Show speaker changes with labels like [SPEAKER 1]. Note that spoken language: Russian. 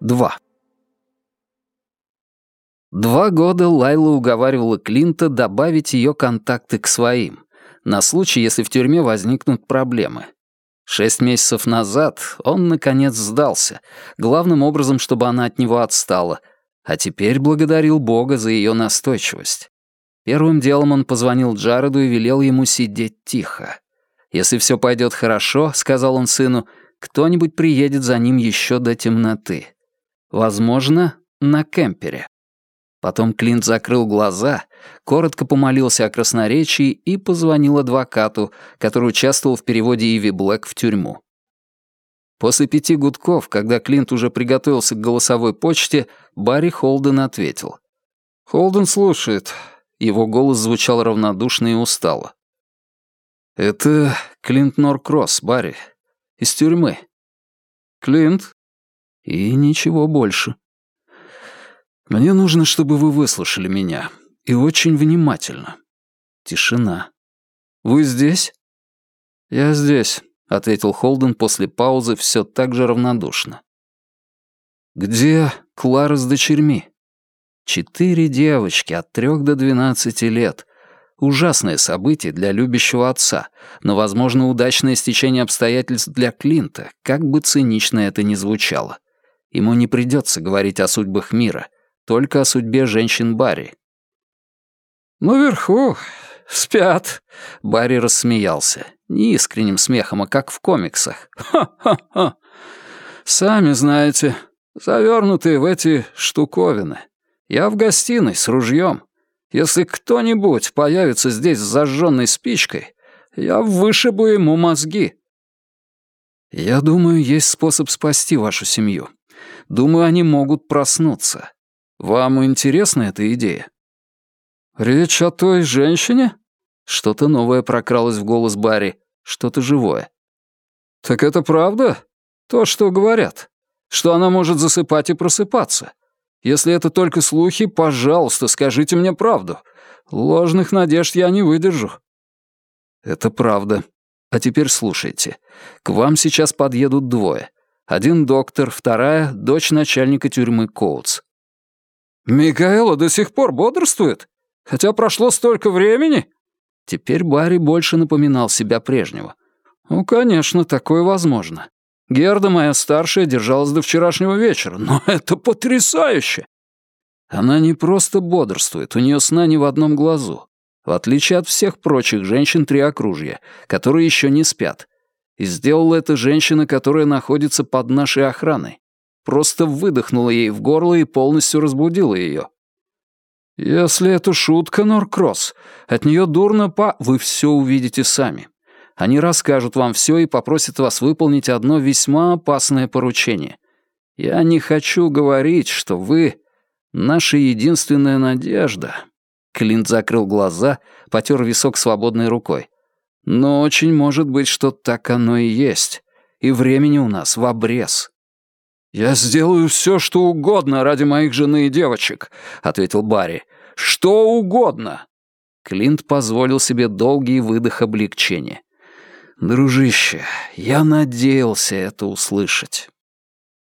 [SPEAKER 1] 2. Два года Лайла уговаривала Клинта добавить ее контакты к своим, на случай, если в тюрьме возникнут проблемы. Шесть месяцев назад он, наконец, сдался, главным образом, чтобы она от него отстала, а теперь благодарил Бога за ее настойчивость. Первым делом он позвонил Джареду и велел ему сидеть тихо. «Если все пойдет хорошо», — сказал он сыну, — «кто-нибудь приедет за ним еще до темноты». Возможно, на кемпере. Потом Клинт закрыл глаза, коротко помолился о красноречии и позвонил адвокату, который участвовал в переводе Иви Блэк в тюрьму. После пяти гудков, когда Клинт уже приготовился к голосовой почте, Барри Холден ответил. «Холден слушает». Его голос звучал равнодушно и устало. «Это Клинт Норкросс, Барри. Из тюрьмы». «Клинт?» И ничего больше. Мне нужно, чтобы вы выслушали меня. И очень внимательно. Тишина. Вы здесь? Я здесь, ответил Холден после паузы все так же равнодушно. Где Клара с дочерьми? Четыре девочки от трех до двенадцати лет. Ужасное событие для любящего отца, но, возможно, удачное стечение обстоятельств для Клинта, как бы цинично это ни звучало. Ему не придется говорить о судьбах мира, только о судьбе женщин Барри. «Наверху спят», — Барри рассмеялся. Не искренним смехом, а как в комиксах. «Ха-ха-ха! Сами знаете, завернутые в эти штуковины. Я в гостиной с ружьем. Если кто-нибудь появится здесь с зажженной спичкой, я вышибу ему мозги». «Я думаю, есть способ спасти вашу семью», Думаю, они могут проснуться. Вам интересна эта идея?» «Речь о той женщине?» Что-то новое прокралось в голос Барри, что-то живое. «Так это правда? То, что говорят? Что она может засыпать и просыпаться? Если это только слухи, пожалуйста, скажите мне правду. Ложных надежд я не выдержу». «Это правда. А теперь слушайте. К вам сейчас подъедут двое. Один доктор, вторая — дочь начальника тюрьмы Коутс. «Микаэла до сих пор бодрствует? Хотя прошло столько времени?» Теперь Барри больше напоминал себя прежнего. «Ну, конечно, такое возможно. Герда, моя старшая, держалась до вчерашнего вечера, но это потрясающе!» Она не просто бодрствует, у нее сна ни в одном глазу. В отличие от всех прочих женщин триокружья, которые еще не спят. И сделала это женщина, которая находится под нашей охраной. Просто выдохнула ей в горло и полностью разбудила ее. «Если это шутка, Норкросс, от нее дурно по... Вы все увидите сами. Они расскажут вам все и попросят вас выполнить одно весьма опасное поручение. Я не хочу говорить, что вы — наша единственная надежда». Клинт закрыл глаза, потер висок свободной рукой. Но очень может быть, что так оно и есть. И времени у нас в обрез. «Я сделаю все, что угодно ради моих жены и девочек», — ответил Барри. «Что угодно». Клинт позволил себе долгий выдох облегчения. «Дружище, я надеялся это услышать».